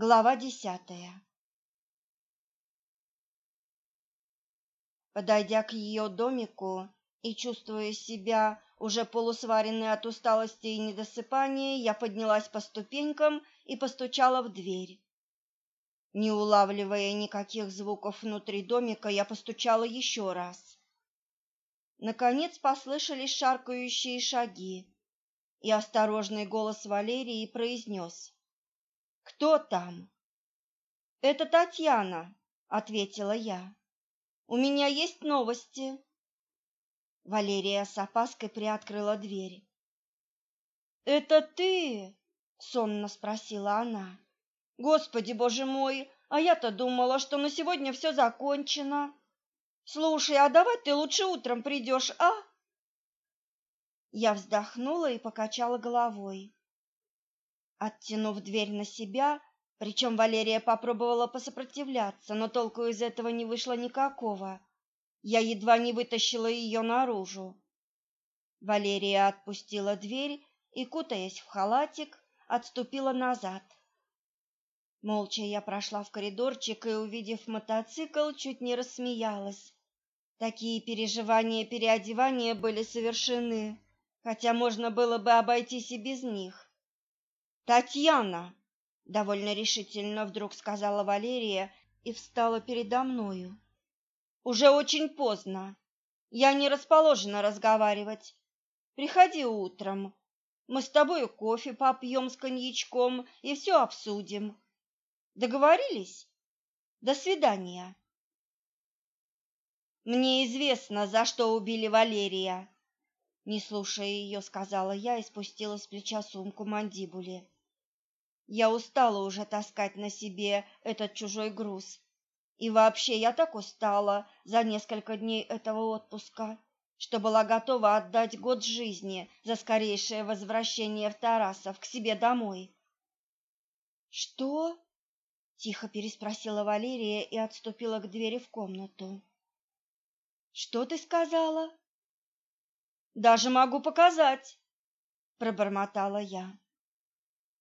Глава десятая Подойдя к ее домику и чувствуя себя уже полусваренной от усталости и недосыпания, я поднялась по ступенькам и постучала в дверь. Не улавливая никаких звуков внутри домика, я постучала еще раз. Наконец послышались шаркающие шаги, и осторожный голос Валерии произнес. «Кто там?» «Это Татьяна», — ответила я. «У меня есть новости». Валерия с опаской приоткрыла дверь. «Это ты?» — сонно спросила она. «Господи, боже мой, а я-то думала, что на сегодня все закончено. Слушай, а давай ты лучше утром придешь, а?» Я вздохнула и покачала головой. Оттянув дверь на себя, причем Валерия попробовала посопротивляться, но толку из этого не вышло никакого. Я едва не вытащила ее наружу. Валерия отпустила дверь и, кутаясь в халатик, отступила назад. Молча я прошла в коридорчик и, увидев мотоцикл, чуть не рассмеялась. Такие переживания переодевания были совершены хотя можно было бы обойтись и без них. Татьяна, довольно решительно вдруг сказала Валерия и встала передо мною. Уже очень поздно. Я не расположена разговаривать. Приходи утром. Мы с тобой кофе попьем с коньячком и все обсудим. Договорились? До свидания. Мне известно, за что убили Валерия. Не слушая ее, сказала я и спустила с плеча сумку мандибули. Я устала уже таскать на себе этот чужой груз. И вообще я так устала за несколько дней этого отпуска, что была готова отдать год жизни за скорейшее возвращение в Тарасов к себе домой. Что? тихо переспросила Валерия и отступила к двери в комнату. Что ты сказала? Даже могу показать, пробормотала я.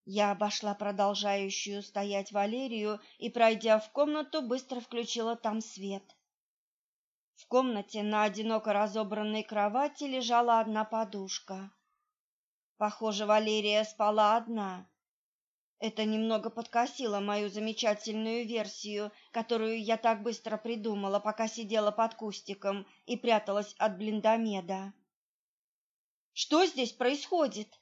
Я обошла продолжающую стоять Валерию и, пройдя в комнату, быстро включила там свет. В комнате на одиноко разобранной кровати лежала одна подушка. Похоже, Валерия спала одна. Это немного подкосило мою замечательную версию, которую я так быстро придумала, пока сидела под кустиком и пряталась от блиндомеда. Что здесь происходит?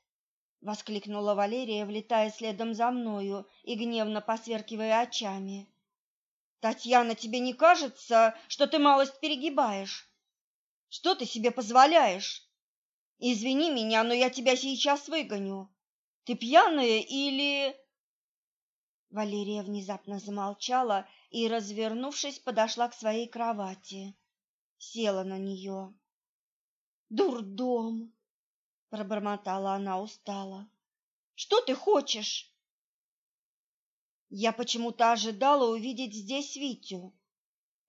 Воскликнула Валерия, влетая следом за мною и гневно посверкивая очами. Татьяна, тебе не кажется, что ты малость перегибаешь? Что ты себе позволяешь? Извини меня, но я тебя сейчас выгоню. Ты пьяная или Валерия внезапно замолчала и, развернувшись, подошла к своей кровати. Села на нее. Дурдом, пробормотала она устало. Что ты хочешь? Я почему-то ожидала увидеть здесь Витю,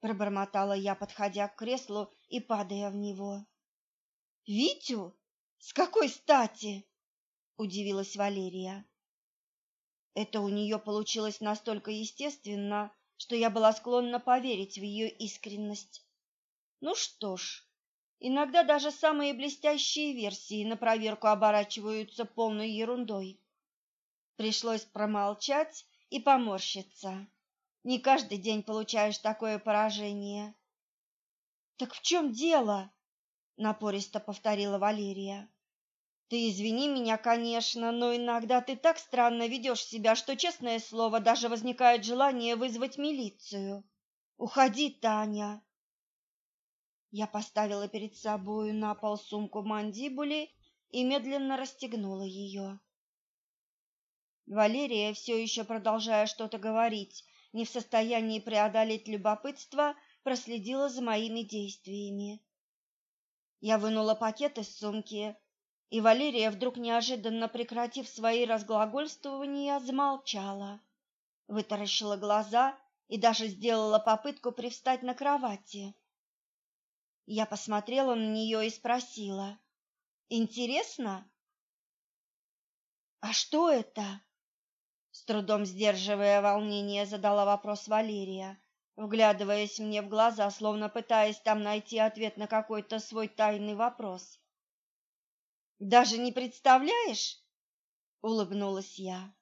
пробормотала я, подходя к креслу и падая в него. Витю? С какой стати? удивилась Валерия. Это у нее получилось настолько естественно, что я была склонна поверить в ее искренность. Ну что ж, Иногда даже самые блестящие версии на проверку оборачиваются полной ерундой. Пришлось промолчать и поморщиться. Не каждый день получаешь такое поражение. Так в чем дело? напористо повторила Валерия. Ты извини меня, конечно, но иногда ты так странно ведешь себя, что, честное слово, даже возникает желание вызвать милицию. Уходи, Таня. Я поставила перед собою на пол сумку мандибули и медленно расстегнула ее. Валерия, все еще продолжая что-то говорить, не в состоянии преодолеть любопытство, проследила за моими действиями. Я вынула пакет из сумки, и Валерия, вдруг неожиданно прекратив свои разглагольствования, замолчала, вытаращила глаза и даже сделала попытку привстать на кровати. Я посмотрела на нее и спросила: "Интересно?" "А что это?" С трудом сдерживая волнение, задала вопрос Валерия, вглядываясь мне в глаза, словно пытаясь там найти ответ на какой-то свой тайный вопрос. Даже не представляешь? улыбнулась я.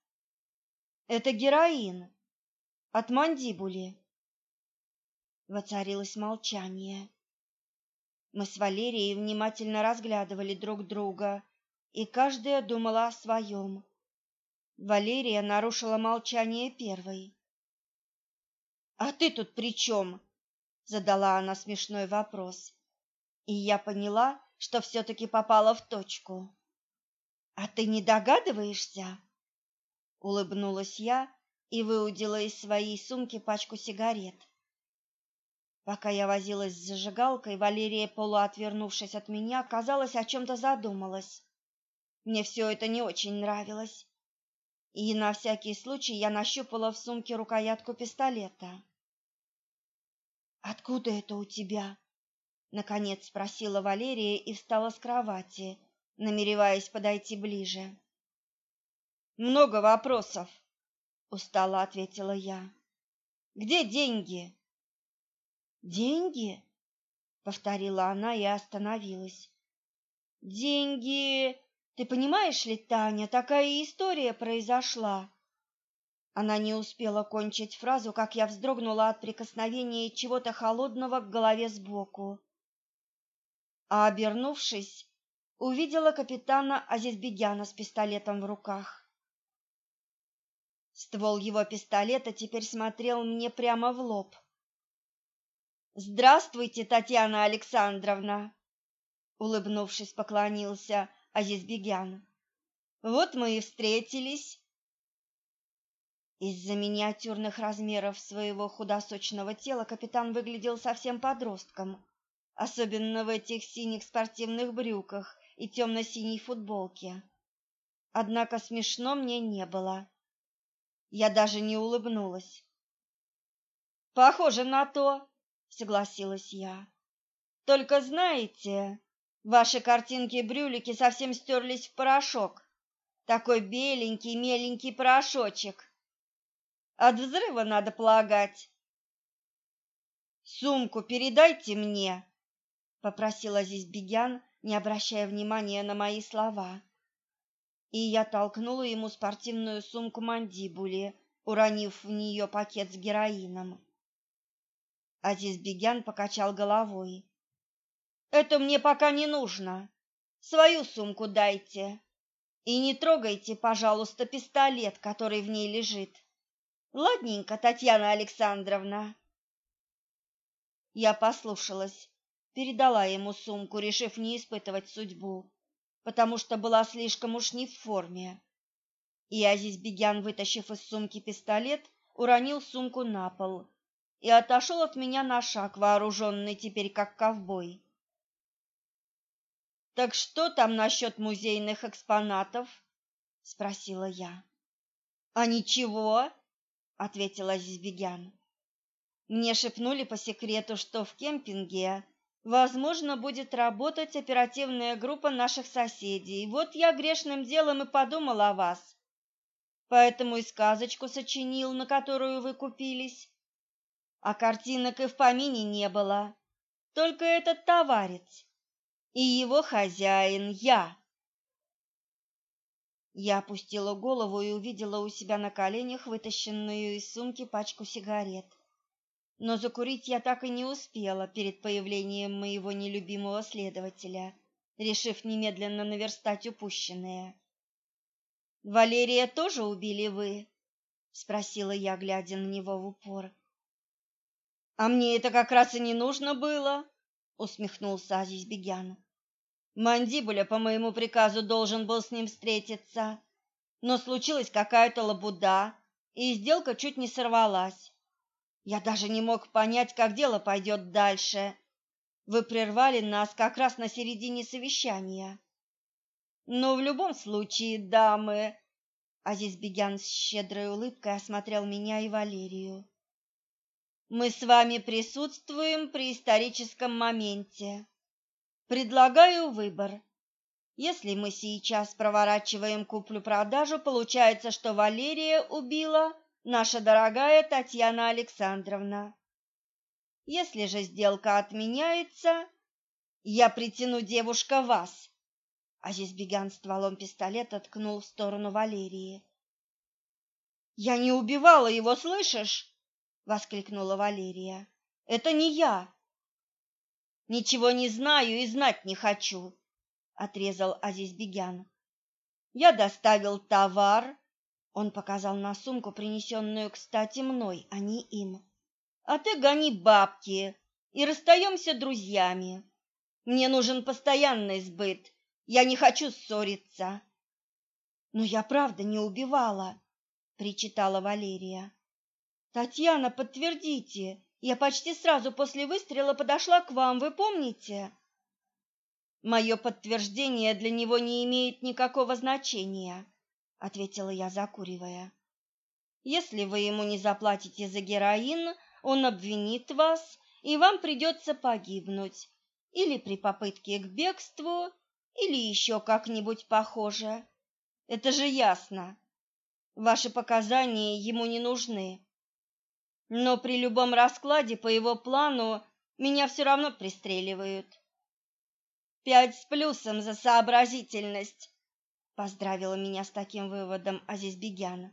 Это героин от мандибули. Воцарилось молчание. Мы с Валерией внимательно разглядывали друг друга, и каждая думала о своем. Валерия нарушила молчание первой. «А ты тут при чем?» — задала она смешной вопрос. И я поняла, что все-таки попала в точку. «А ты не догадываешься?» Улыбнулась я и выудила из своей сумки пачку сигарет. Пока я возилась с зажигалкой, Валерия, полуотвернувшись от меня, казалось, о чем-то задумалась. Мне все это не очень нравилось и на всякий случай я нащупала в сумке рукоятку пистолета. Откуда это у тебя? наконец спросила Валерия и встала с кровати, намереваясь подойти ближе. Много вопросов, устало ответила я. Где деньги? Деньги? повторила она и остановилась. Деньги ты понимаешь ли, Таня, такая история произошла. Она не успела кончить фразу, как я вздрогнула от прикосновения чего-то холодного к голове сбоку. А обернувшись, увидела капитана Азизбегяна с пистолетом в руках. Ствол его пистолета теперь смотрел мне прямо в лоб. Здравствуйте, Татьяна Александровна, улыбнувшись, поклонился Азизбегян. Вот мы и встретились. Из-за миниатюрных размеров своего худосочного тела капитан выглядел совсем подростком, особенно в этих синих спортивных брюках и темно-синей футболке. Однако смешно мне не было. Я даже не улыбнулась. Похоже на то, согласилась я. Только знаете, Ваши картинки-брюлики совсем стерлись в порошок. Такой беленький, меленький порошочек. От взрыва надо полагать. Сумку передайте мне, попросила здесь Бегян, не обращая внимания на мои слова. И я толкнула ему спортивную сумку мандибули, уронив в нее пакет с героином. Азиз Бегян покачал головой. Это мне пока не нужно. Свою сумку дайте. И не трогайте, пожалуйста, пистолет, который в ней лежит. Ладненько, Татьяна Александровна. Я послушалась, передала ему сумку, решив не испытывать судьбу, потому что была слишком уж не в форме. И Азиз Бегян, вытащив из сумки пистолет, уронил сумку на пол и отошел от меня на шаг, вооруженный теперь как ковбой. Так что там насчет музейных экспонатов? спросила я. А ничего, ответила Зизбегян. Мне шепнули по секрету, что в кемпинге возможно будет работать оперативная группа наших соседей. Вот я грешным делом и подумал о вас. Поэтому и сказочку сочинил, на которую вы купились. А картинок и в помине не было. Только этот товарец и его хозяин я. Я опустила голову и увидела у себя на коленях вытащенную из сумки пачку сигарет. Но закурить я так и не успела перед появлением моего нелюбимого следователя, решив немедленно наверстать упущенное. Валерия тоже убили вы? спросила я, глядя на него в упор. А мне это как раз и не нужно было, усмехнулся Азиз. Мандибуля по моему приказу должен был с ним встретиться, но случилась какая-то лабуда, и сделка чуть не сорвалась. Я даже не мог понять, как дело пойдет дальше. Вы прервали нас как раз на середине совещания. Но в любом случае, дамы, Азиз с щедрой улыбкой осмотрел меня и Валерию. Мы с вами присутствуем при историческом моменте. Предлагаю выбор. Если мы сейчас проворачиваем куплю-продажу, получается, что Валерия убила наша дорогая Татьяна Александровна. Если же сделка отменяется, я притяну девушка вас. Азизбеган стволом пистолета ткнул в сторону Валерии. Я не убивала его, слышишь? Воскликнула Валерия. Это не я. Ничего не знаю и знать не хочу, отрезал Азизбегян. Я доставил товар, он показал на сумку, принесенную, кстати, мной, а не им. А ты гони бабки и расстаемся друзьями. Мне нужен постоянный сбыт. Я не хочу ссориться. Но я правда не убивала, причитала Валерия. Татьяна, подтвердите. Я почти сразу после выстрела подошла к вам, вы помните? Мое подтверждение для него не имеет никакого значения, ответила я, закуривая. Если вы ему не заплатите за героин, он обвинит вас, и вам придется погибнуть или при попытке к бегству, или еще как-нибудь похоже. Это же ясно. Ваши показания ему не нужны. Но при любом раскладе по его плану меня все равно пристреливают. Пять с плюсом за сообразительность, поздравила меня с таким выводом Азизбегян.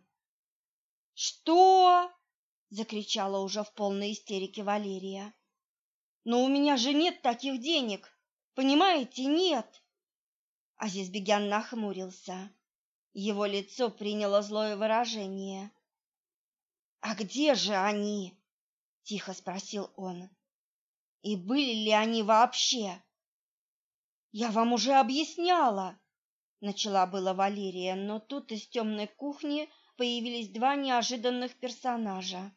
Что? закричала уже в полной истерике Валерия. Но у меня же нет таких денег. Понимаете, нет. Азизбегян нахмурился. Его лицо приняло злое выражение. А где же они? тихо спросил он. И были ли они вообще? Я вам уже объясняла, начала была Валерия, но тут из темной кухни появились два неожиданных персонажа.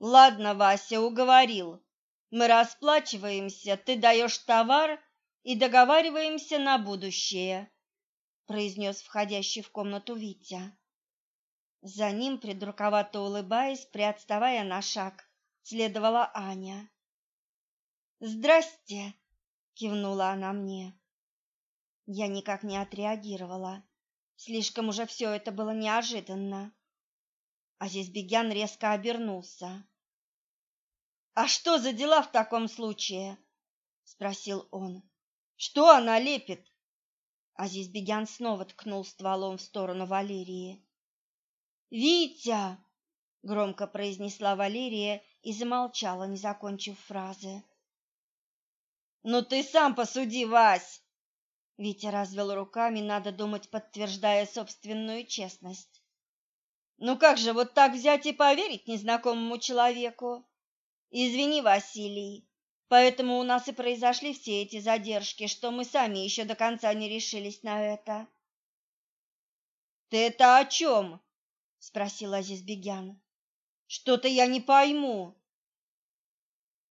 Ладно, Вася, уговорил. Мы расплачиваемся, ты даешь товар и договариваемся на будущее, произнес входящий в комнату Витя. За ним, придурковато улыбаясь, приотставая на шаг, следовала Аня. «Здрасте!» — кивнула она мне. Я никак не отреагировала. Слишком уже все это было неожиданно. А здесь Бегян резко обернулся. «А что за дела в таком случае?» — спросил он. «Что она лепит?» Азиз Бегян снова ткнул стволом в сторону Валерии. «Витя!» — громко произнесла Валерия и замолчала, не закончив фразы. «Ну ты сам посуди, Вась!» Витя развел руками, надо думать, подтверждая собственную честность. «Ну как же вот так взять и поверить незнакомому человеку? Извини, Василий, поэтому у нас и произошли все эти задержки, что мы сами еще до конца не решились на это». «Ты это о чем?» — спросил Азизбегян. «Что-то я не пойму».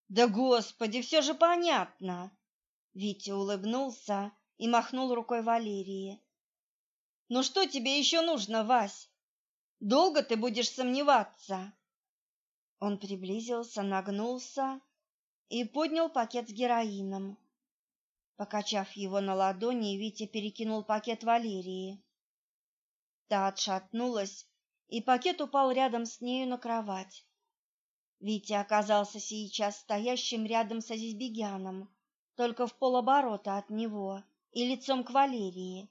«Да, Господи, все же понятно!» Витя улыбнулся и махнул рукой Валерии. «Ну что тебе еще нужно, Вась? Долго ты будешь сомневаться?» Он приблизился, нагнулся и поднял пакет с героином. Покачав его на ладони, Витя перекинул пакет Валерии. Та отшатнулась и пакет упал рядом с нею на кровать. Витя оказался сейчас стоящим рядом с Азизбегяном, только в полоборота от него и лицом к Валерии.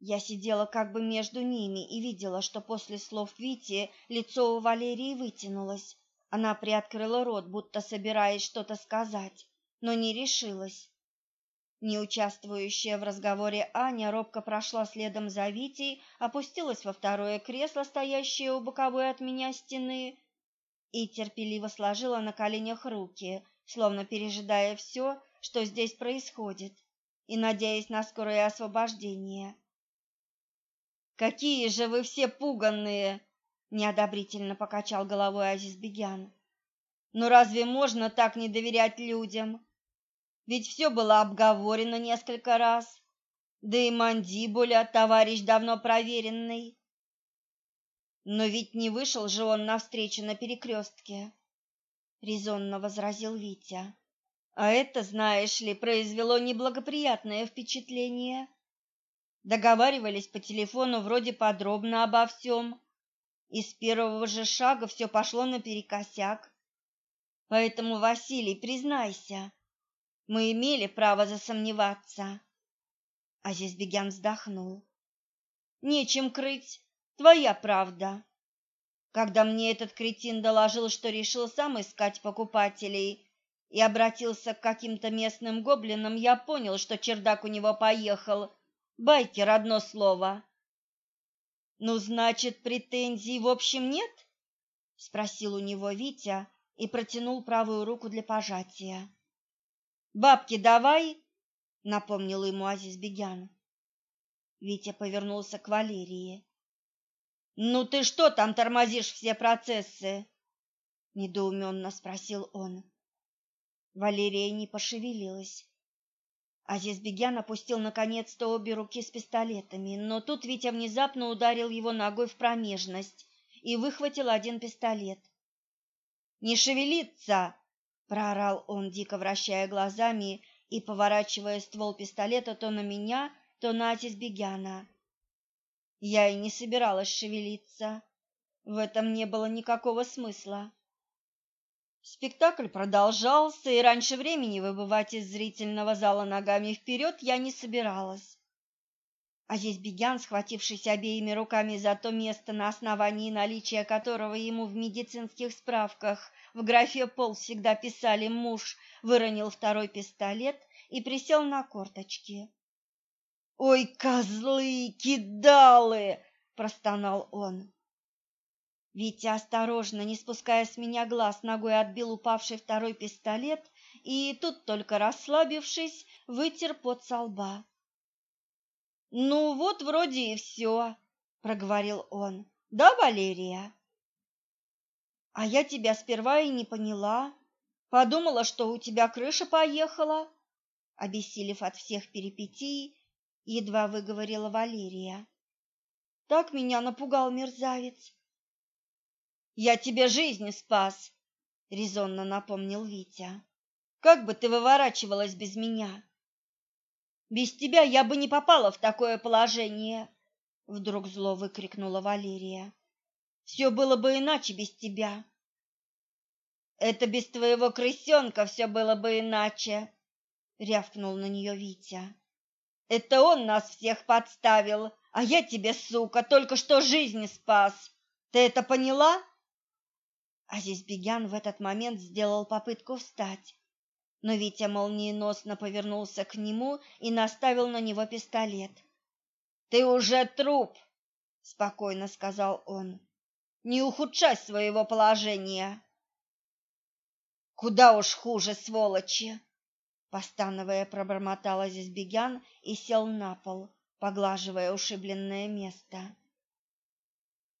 Я сидела как бы между ними и видела, что после слов Вити лицо у Валерии вытянулось. Она приоткрыла рот, будто собираясь что-то сказать, но не решилась. Не участвующая в разговоре Аня робко прошла следом за Витей, опустилась во второе кресло, стоящее у боковой от меня стены, и терпеливо сложила на коленях руки, словно пережидая все, что здесь происходит, и надеясь на скорое освобождение. «Какие же вы все пуганные!» — неодобрительно покачал головой Азизбегян. «Но разве можно так не доверять людям?» Ведь все было обговорено несколько раз. Да и мандибуля, товарищ давно проверенный. Но ведь не вышел же он навстречу на перекрестке, — резонно возразил Витя. А это, знаешь ли, произвело неблагоприятное впечатление. Договаривались по телефону вроде подробно обо всем, и с первого же шага все пошло наперекосяк. Поэтому, Василий, признайся, мы имели право засомневаться. Азизбегян вздохнул. Нечем крыть, твоя правда. Когда мне этот кретин доложил, что решил сам искать покупателей и обратился к каким-то местным гоблинам, я понял, что чердак у него поехал. Байкер одно слово. Ну, значит, претензий в общем нет? спросил у него Витя и протянул правую руку для пожатия. Бабки давай, напомнил ему Азиз Бегян. Витя повернулся к Валерии. Ну ты что там тормозишь все процессы? недоуменно спросил он. Валерия не пошевелилась. Азизбегян опустил наконец-то обе руки с пистолетами, но тут Витя внезапно ударил его ногой в промежность и выхватил один пистолет. «Не шевелиться!» — проорал он, дико вращая глазами и поворачивая ствол пистолета то на меня, то на Азизбегяна. Я и не собиралась шевелиться. В этом не было никакого смысла. Спектакль продолжался, и раньше времени выбывать из зрительного зала ногами вперед я не собиралась. А здесь Бегян, схватившись обеими руками за то место, на основании наличия которого ему в медицинских справках в графе «пол» всегда писали «муж», выронил второй пистолет и присел на корточки. «Ой, козлы, кидалы!» – простонал он. Витя осторожно, не спуская с меня глаз, ногой отбил упавший второй пистолет и тут только расслабившись, вытер пот со лба. Ну вот вроде и все, проговорил он. Да, Валерия? А я тебя сперва и не поняла. Подумала, что у тебя крыша поехала. Обессилев от всех перипетий, едва выговорила Валерия. Так меня напугал мерзавец. Я тебе жизнь спас, резонно напомнил Витя. Как бы ты выворачивалась без меня? Без тебя я бы не попала в такое положение, вдруг зло выкрикнула Валерия. Все было бы иначе без тебя. Это без твоего крысенка все было бы иначе, рявкнул на нее Витя. Это он нас всех подставил, а я тебе, сука, только что жизнь спас. Ты это поняла? Азизбегян в этот момент сделал попытку встать, но Витя молниеносно повернулся к нему и наставил на него пистолет. «Ты уже труп!» — спокойно сказал он. «Не ухудшай своего положения!» «Куда уж хуже, сволочи!» Постановая, пробормотал Азизбегян и сел на пол, поглаживая ушибленное место.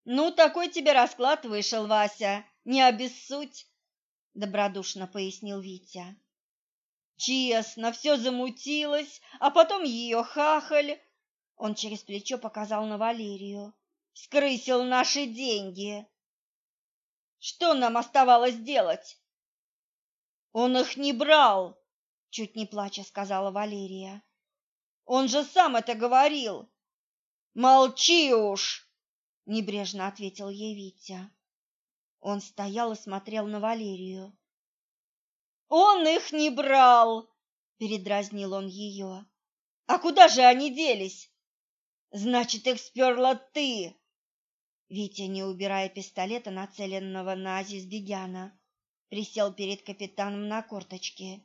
«Ну, такой тебе расклад вышел, Вася!» Не обессудь, добродушно пояснил Витя. Честно, все замутилось, а потом ее хахаль. Он через плечо показал на Валерию. Скрысил наши деньги. Что нам оставалось делать? Он их не брал, чуть не плача сказала Валерия. Он же сам это говорил. Молчи уж, небрежно ответил ей Витя. Он стоял и смотрел на Валерию. Он их не брал, передразнил он ее. А куда же они делись? Значит, их сперла ты. Витя, не убирая пистолета, нацеленного на Азизбегяна, присел перед капитаном на корточки.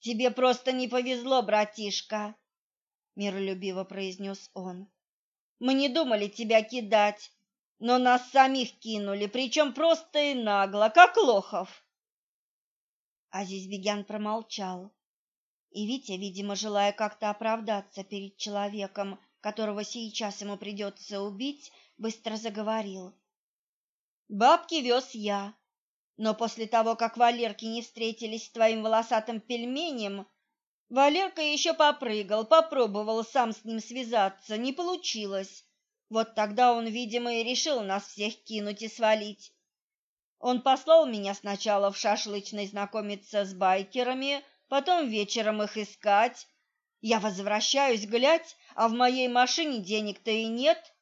Тебе просто не повезло, братишка, миролюбиво произнес он. Мы не думали тебя кидать, но нас самих кинули, причем просто и нагло, как лохов. Азизбегян промолчал. И Витя, видимо, желая как-то оправдаться перед человеком, которого сейчас ему придется убить, быстро заговорил. Бабки вез я, но после того, как Валерки не встретились с твоим волосатым пельменем, Валерка еще попрыгал, попробовал сам с ним связаться, не получилось. Вот тогда он, видимо, и решил нас всех кинуть и свалить. Он послал меня сначала в шашлычный знакомиться с байкерами, потом вечером их искать. Я возвращаюсь, глядь, а в моей машине денег-то и нет.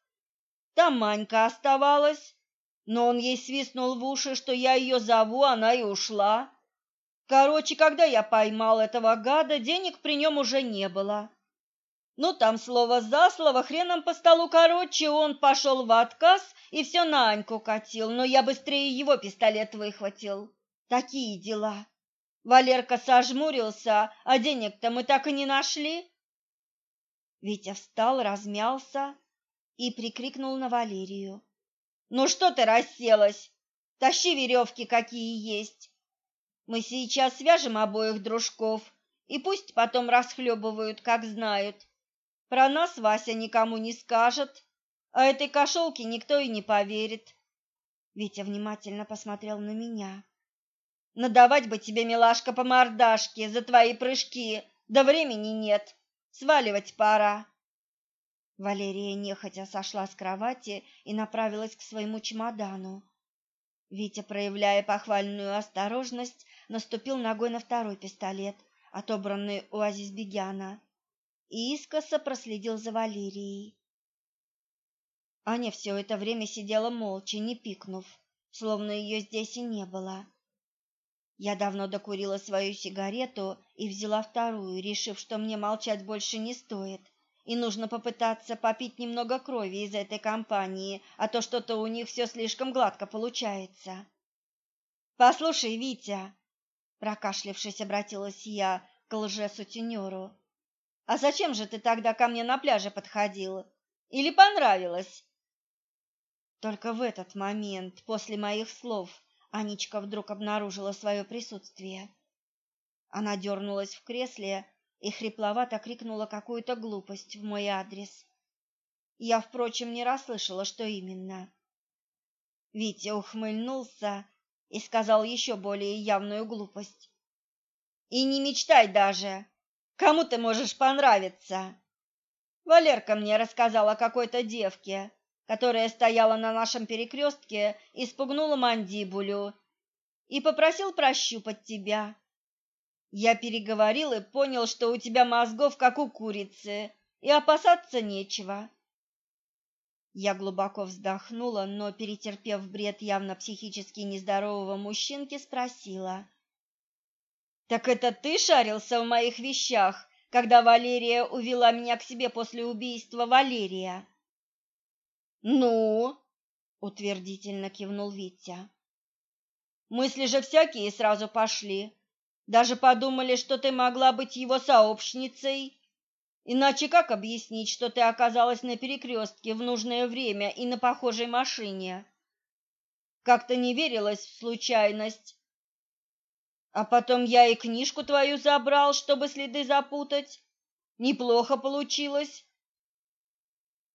Там Манька оставалась, но он ей свистнул в уши, что я ее зову, она и ушла. Короче, когда я поймал этого гада, денег при нем уже не было. Ну, там слово за слово, хреном по столу короче, он пошел в отказ и все на Аньку катил, но я быстрее его пистолет выхватил. Такие дела. Валерка сожмурился, а денег-то мы так и не нашли. Витя встал, размялся и прикрикнул на Валерию. «Ну что ты расселась? Тащи веревки, какие есть. Мы сейчас свяжем обоих дружков, и пусть потом расхлебывают, как знают. Про нас Вася никому не скажет, а этой кошелке никто и не поверит. Витя внимательно посмотрел на меня. Надавать бы тебе, милашка, по мордашке за твои прыжки, да времени нет. Сваливать пора. Валерия нехотя сошла с кровати и направилась к своему чемодану. Витя, проявляя похвальную осторожность, наступил ногой на второй пистолет, отобранный у Азизбегяна и искоса проследил за Валерией. Аня все это время сидела молча, не пикнув, словно ее здесь и не было. Я давно докурила свою сигарету и взяла вторую, решив, что мне молчать больше не стоит, и нужно попытаться попить немного крови из этой компании, а то что-то у них все слишком гладко получается. «Послушай, Витя!» — прокашлявшись, обратилась я к лже-сутенеру. А зачем же ты тогда ко мне на пляже подходила? Или понравилось? Только в этот момент, после моих слов, Анечка вдруг обнаружила свое присутствие. Она дернулась в кресле и хрипловато крикнула какую-то глупость в мой адрес. Я, впрочем, не расслышала, что именно. Витя ухмыльнулся и сказал еще более явную глупость. «И не мечтай даже! Кому ты можешь понравиться? Валерка мне рассказал о какой-то девке, которая стояла на нашем перекрестке и спугнула мандибулю, и попросил прощупать тебя. Я переговорил и понял, что у тебя мозгов как у курицы, и опасаться нечего. Я глубоко вздохнула, но, перетерпев бред явно психически нездорового мужчинки, спросила — так это ты шарился в моих вещах, когда Валерия увела меня к себе после убийства Валерия? Ну, утвердительно кивнул Витя. Мысли же всякие сразу пошли. Даже подумали, что ты могла быть его сообщницей. Иначе как объяснить, что ты оказалась на перекрестке в нужное время и на похожей машине? Как-то не верилось в случайность, а потом я и книжку твою забрал, чтобы следы запутать. Неплохо получилось.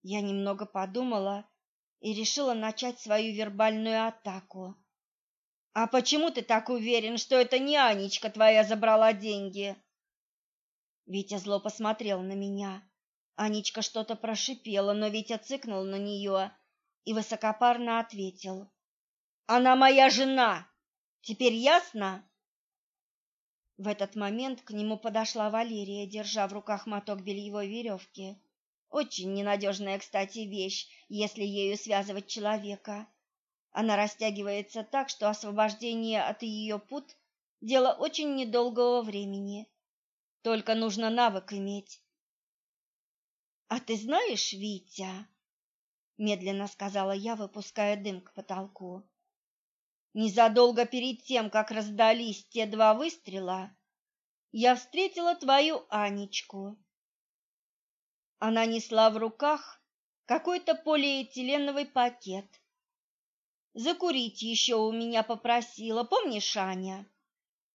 Я немного подумала и решила начать свою вербальную атаку. А почему ты так уверен, что это не Анечка твоя забрала деньги? Витя зло посмотрел на меня. Анечка что-то прошипела, но Витя цыкнул на нее и высокопарно ответил: "Она моя жена. Теперь ясно?" В этот момент к нему подошла Валерия, держа в руках моток бельевой веревки. Очень ненадежная, кстати, вещь, если ею связывать человека. Она растягивается так, что освобождение от ее пут – дело очень недолгого времени. Только нужно навык иметь. «А ты знаешь, Витя?» – медленно сказала я, выпуская дым к потолку. Незадолго перед тем, как раздались те два выстрела, я встретила твою Анечку. Она несла в руках какой-то полиэтиленовый пакет. Закурить еще у меня попросила, помнишь, Аня?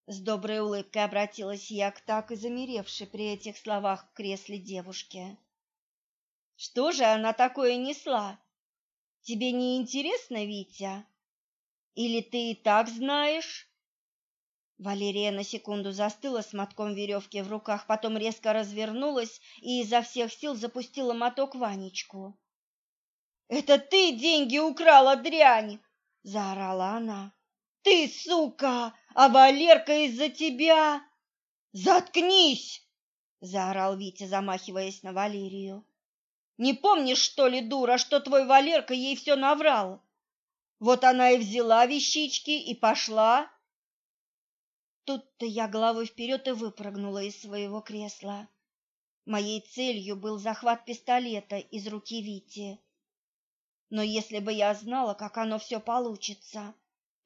С доброй улыбкой обратилась я к так и замеревшей при этих словах в кресле девушке. Что же она такое несла? Тебе не интересно, Витя? Или ты и так знаешь? Валерия на секунду застыла с мотком веревки в руках, потом резко развернулась и изо всех сил запустила моток Ванечку. «Это ты деньги украла, дрянь!» — заорала она. Ты, сука, а Валерка из-за тебя... Заткнись! заорал Витя, замахиваясь на Валерию. Не помнишь, что ли, дура, что твой Валерка ей все наврал? Вот она и взяла вещички и пошла. Тут-то я головой вперед и выпрыгнула из своего кресла. Моей целью был захват пистолета из руки Вити. Но если бы я знала, как оно все получится,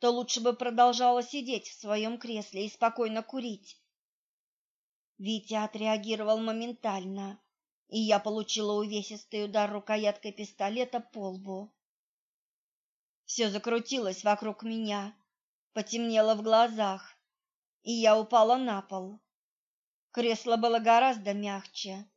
то лучше бы продолжала сидеть в своем кресле и спокойно курить. Витя отреагировал моментально, и я получила увесистый удар рукояткой пистолета по лбу. Все закрутилось вокруг меня, потемнело в глазах, и я упала на пол. Кресло было гораздо мягче,